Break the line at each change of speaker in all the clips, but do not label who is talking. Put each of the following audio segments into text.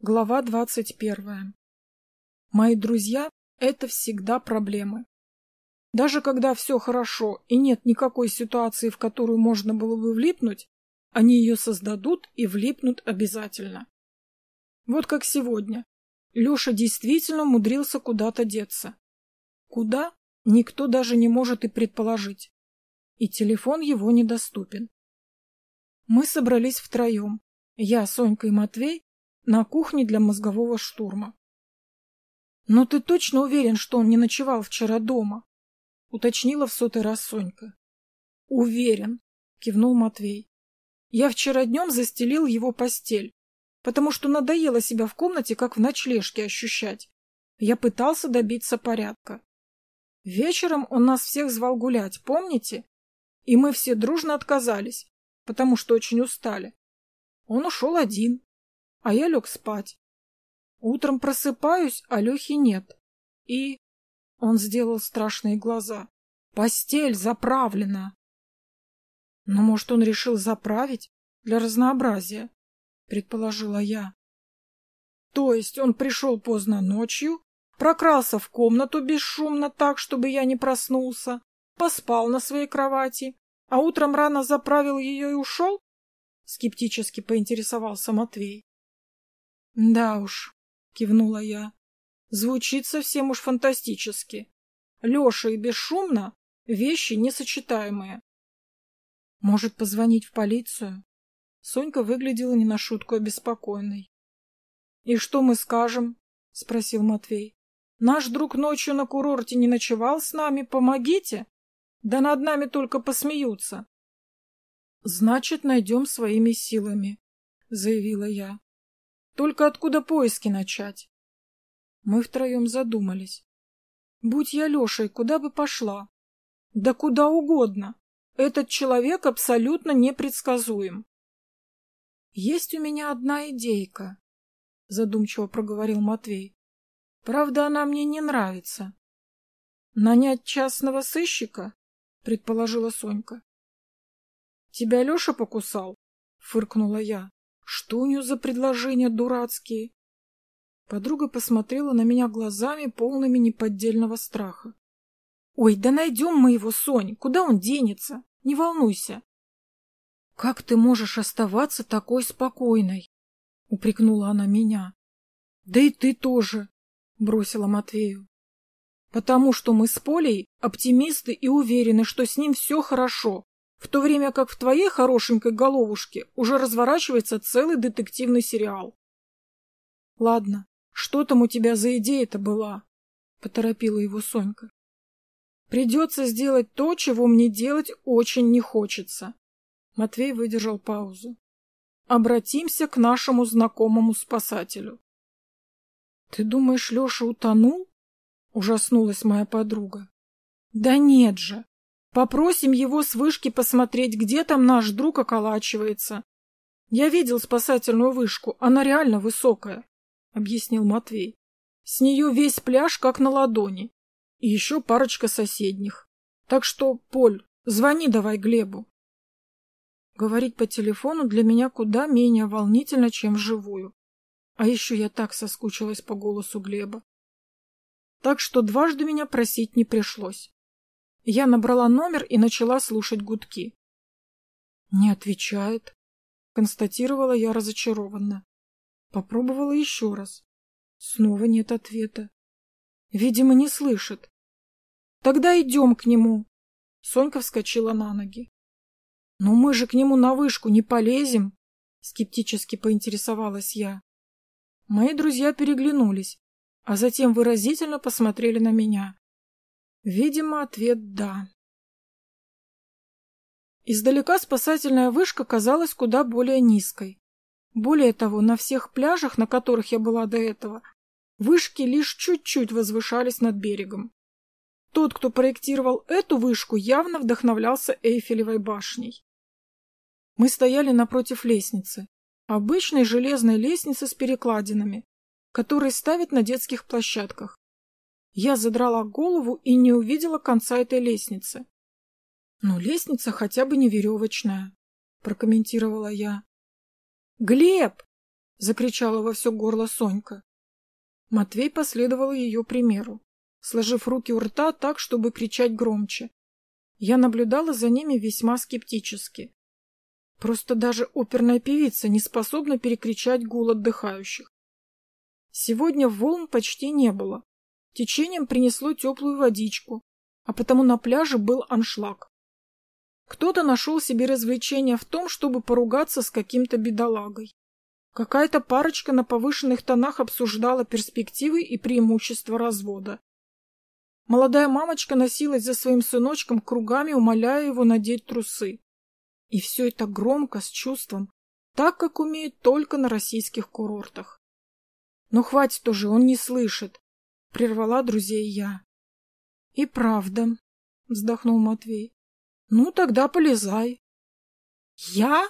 Глава двадцать первая. Мои друзья — это всегда проблемы. Даже когда все хорошо и нет никакой ситуации, в которую можно было бы влипнуть, они ее создадут и влипнут обязательно. Вот как сегодня. Леша действительно умудрился куда-то деться. Куда? Никто даже не может и предположить. И телефон его недоступен. Мы собрались втроем. Я, Сонька и Матвей, на кухне для мозгового штурма. «Но ты точно уверен, что он не ночевал вчера дома?» — уточнила в сотый раз Сонька. «Уверен», — кивнул Матвей. «Я вчера днем застелил его постель, потому что надоело себя в комнате, как в ночлежке, ощущать. Я пытался добиться порядка. Вечером он нас всех звал гулять, помните? И мы все дружно отказались, потому что очень устали. Он ушел один, а я лег спать. Утром просыпаюсь, а Лехи нет. И... Он сделал страшные глаза. Постель заправлена. Но, может, он решил заправить для разнообразия, предположила я. То есть он пришел поздно ночью, прокрался в комнату бесшумно так, чтобы я не проснулся, поспал на своей кровати, а утром рано заправил ее и ушел? Скептически поинтересовался Матвей. Да уж, кивнула я. Звучит совсем уж фантастически. Леша и бесшумно — вещи несочетаемые. Может, позвонить в полицию? Сонька выглядела не на шутку обеспокоенной. — И что мы скажем? — спросил Матвей. — Наш друг ночью на курорте не ночевал с нами, помогите? Да над нами только посмеются. — Значит, найдем своими силами, — заявила я. Только откуда поиски начать? Мы втроем задумались. Будь я Лешей, куда бы пошла? Да куда угодно. Этот человек абсолютно непредсказуем. Есть у меня одна идейка, задумчиво проговорил Матвей. Правда, она мне не нравится. Нанять частного сыщика? предположила Сонька. Тебя Леша покусал? фыркнула я. Что у нее за предложения дурацкие? Подруга посмотрела на меня глазами, полными неподдельного страха. — Ой, да найдем мы его, Сонь. Куда он денется? Не волнуйся. — Как ты можешь оставаться такой спокойной? — упрекнула она меня. — Да и ты тоже, — бросила Матвею. — Потому что мы с Полей оптимисты и уверены, что с ним все хорошо в то время как в твоей хорошенькой головушке уже разворачивается целый детективный сериал. — Ладно, что там у тебя за идея-то была? — поторопила его Сонька. — Придется сделать то, чего мне делать очень не хочется. Матвей выдержал паузу. — Обратимся к нашему знакомому спасателю. — Ты думаешь, Леша утонул? — ужаснулась моя подруга. — Да нет же! Попросим его с вышки посмотреть, где там наш друг околачивается. Я видел спасательную вышку, она реально высокая, — объяснил Матвей. С нее весь пляж как на ладони. И еще парочка соседних. Так что, Поль, звони давай Глебу. Говорить по телефону для меня куда менее волнительно, чем вживую. А еще я так соскучилась по голосу Глеба. Так что дважды меня просить не пришлось. Я набрала номер и начала слушать гудки. «Не отвечает», — констатировала я разочарованно. Попробовала еще раз. Снова нет ответа. Видимо, не слышит. «Тогда идем к нему». Сонька вскочила на ноги. «Но мы же к нему на вышку не полезем», — скептически поинтересовалась я. Мои друзья переглянулись, а затем выразительно посмотрели на меня. Видимо, ответ «да». Издалека спасательная вышка казалась куда более низкой. Более того, на всех пляжах, на которых я была до этого, вышки лишь чуть-чуть возвышались над берегом. Тот, кто проектировал эту вышку, явно вдохновлялся Эйфелевой башней. Мы стояли напротив лестницы, обычной железной лестницы с перекладинами, которые ставят на детских площадках. Я задрала голову и не увидела конца этой лестницы. «Ну, лестница хотя бы не веревочная», — прокомментировала я. «Глеб!» — закричала во все горло Сонька. Матвей последовал ее примеру, сложив руки у рта так, чтобы кричать громче. Я наблюдала за ними весьма скептически. Просто даже оперная певица не способна перекричать гул отдыхающих. Сегодня волн почти не было. Течением принесло теплую водичку, а потому на пляже был аншлаг. Кто-то нашел себе развлечение в том, чтобы поругаться с каким-то бедолагой. Какая-то парочка на повышенных тонах обсуждала перспективы и преимущества развода. Молодая мамочка носилась за своим сыночком кругами, умоляя его надеть трусы. И все это громко, с чувством, так, как умеют только на российских курортах. Но хватит уже, он не слышит, — прервала друзей я. — И правда, — вздохнул Матвей. — Ну, тогда полезай. — Я?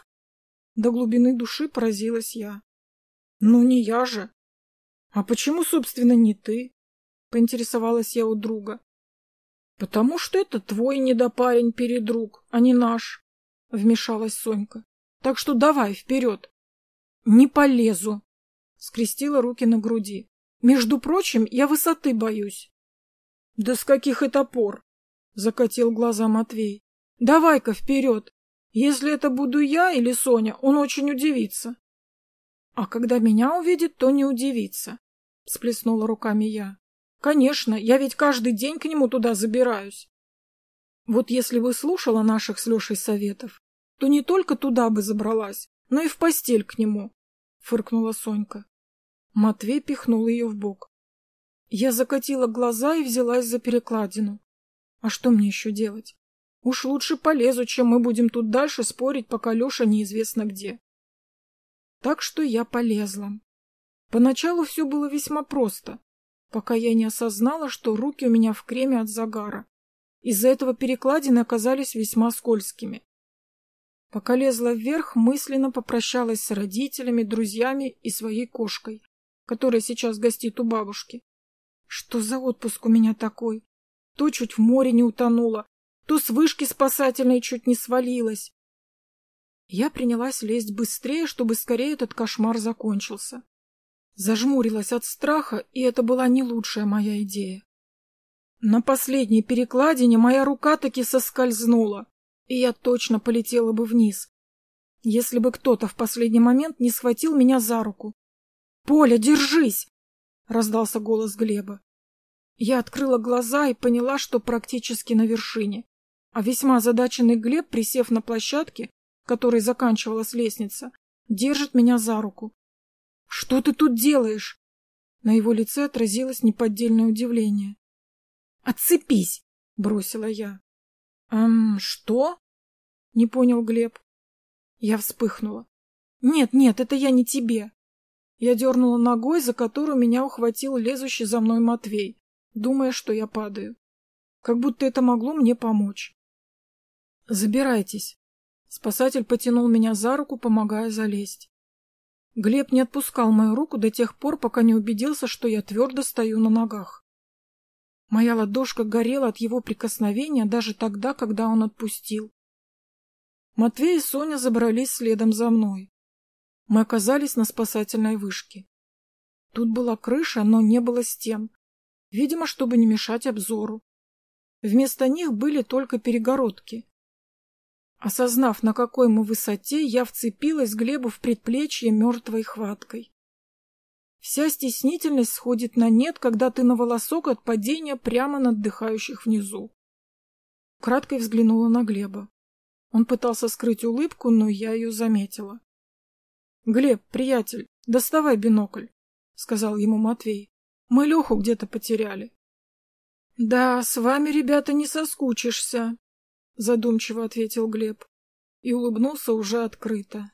До глубины души поразилась я. — Ну, не я же. — А почему, собственно, не ты? — поинтересовалась я у друга. — Потому что это твой недопарень передруг, а не наш, — вмешалась Сонька. — Так что давай, вперед. — Не полезу, — скрестила руки на груди. — Между прочим, я высоты боюсь. — Да с каких это пор? — закатил глаза Матвей. — Давай-ка вперед. Если это буду я или Соня, он очень удивится. — А когда меня увидит, то не удивится, — всплеснула руками я. Конечно, я ведь каждый день к нему туда забираюсь. Вот если бы слушала наших с Лешей советов, то не только туда бы забралась, но и в постель к нему, — фыркнула Сонька. Матвей пихнул ее в бок. Я закатила глаза и взялась за перекладину. А что мне еще делать? Уж лучше полезу, чем мы будем тут дальше спорить, пока Леша неизвестно где. Так что я полезла. Поначалу все было весьма просто пока я не осознала, что руки у меня в креме от загара. Из-за этого перекладины оказались весьма скользкими. Пока лезла вверх, мысленно попрощалась с родителями, друзьями и своей кошкой, которая сейчас гостит у бабушки. Что за отпуск у меня такой? То чуть в море не утонула, то с вышки спасательной чуть не свалилась. Я принялась лезть быстрее, чтобы скорее этот кошмар закончился. Зажмурилась от страха, и это была не лучшая моя идея. На последней перекладине моя рука таки соскользнула, и я точно полетела бы вниз, если бы кто-то в последний момент не схватил меня за руку. «Поля, держись!» — раздался голос Глеба. Я открыла глаза и поняла, что практически на вершине, а весьма озадаченный Глеб, присев на площадке, которой заканчивалась лестница, держит меня за руку. Что ты тут делаешь? На его лице отразилось неподдельное удивление. Отцепись, бросила я. Эм, что? Не понял Глеб. Я вспыхнула. Нет, нет, это я не тебе. Я дернула ногой, за которую меня ухватил лезущий за мной Матвей, думая, что я падаю. Как будто это могло мне помочь. Забирайтесь. Спасатель потянул меня за руку, помогая залезть. Глеб не отпускал мою руку до тех пор, пока не убедился, что я твердо стою на ногах. Моя ладошка горела от его прикосновения даже тогда, когда он отпустил. Матвей и Соня забрались следом за мной. Мы оказались на спасательной вышке. Тут была крыша, но не было стен, видимо, чтобы не мешать обзору. Вместо них были только перегородки, Осознав, на какой мы высоте, я вцепилась Глебу в предплечье мертвой хваткой. Вся стеснительность сходит на нет, когда ты на волосок от падения прямо на отдыхающих внизу. Краткой взглянула на Глеба. Он пытался скрыть улыбку, но я ее заметила. — Глеб, приятель, доставай бинокль, — сказал ему Матвей. — Мы Леху где-то потеряли. — Да, с вами, ребята, не соскучишься, задумчиво ответил Глеб и улыбнулся уже открыто.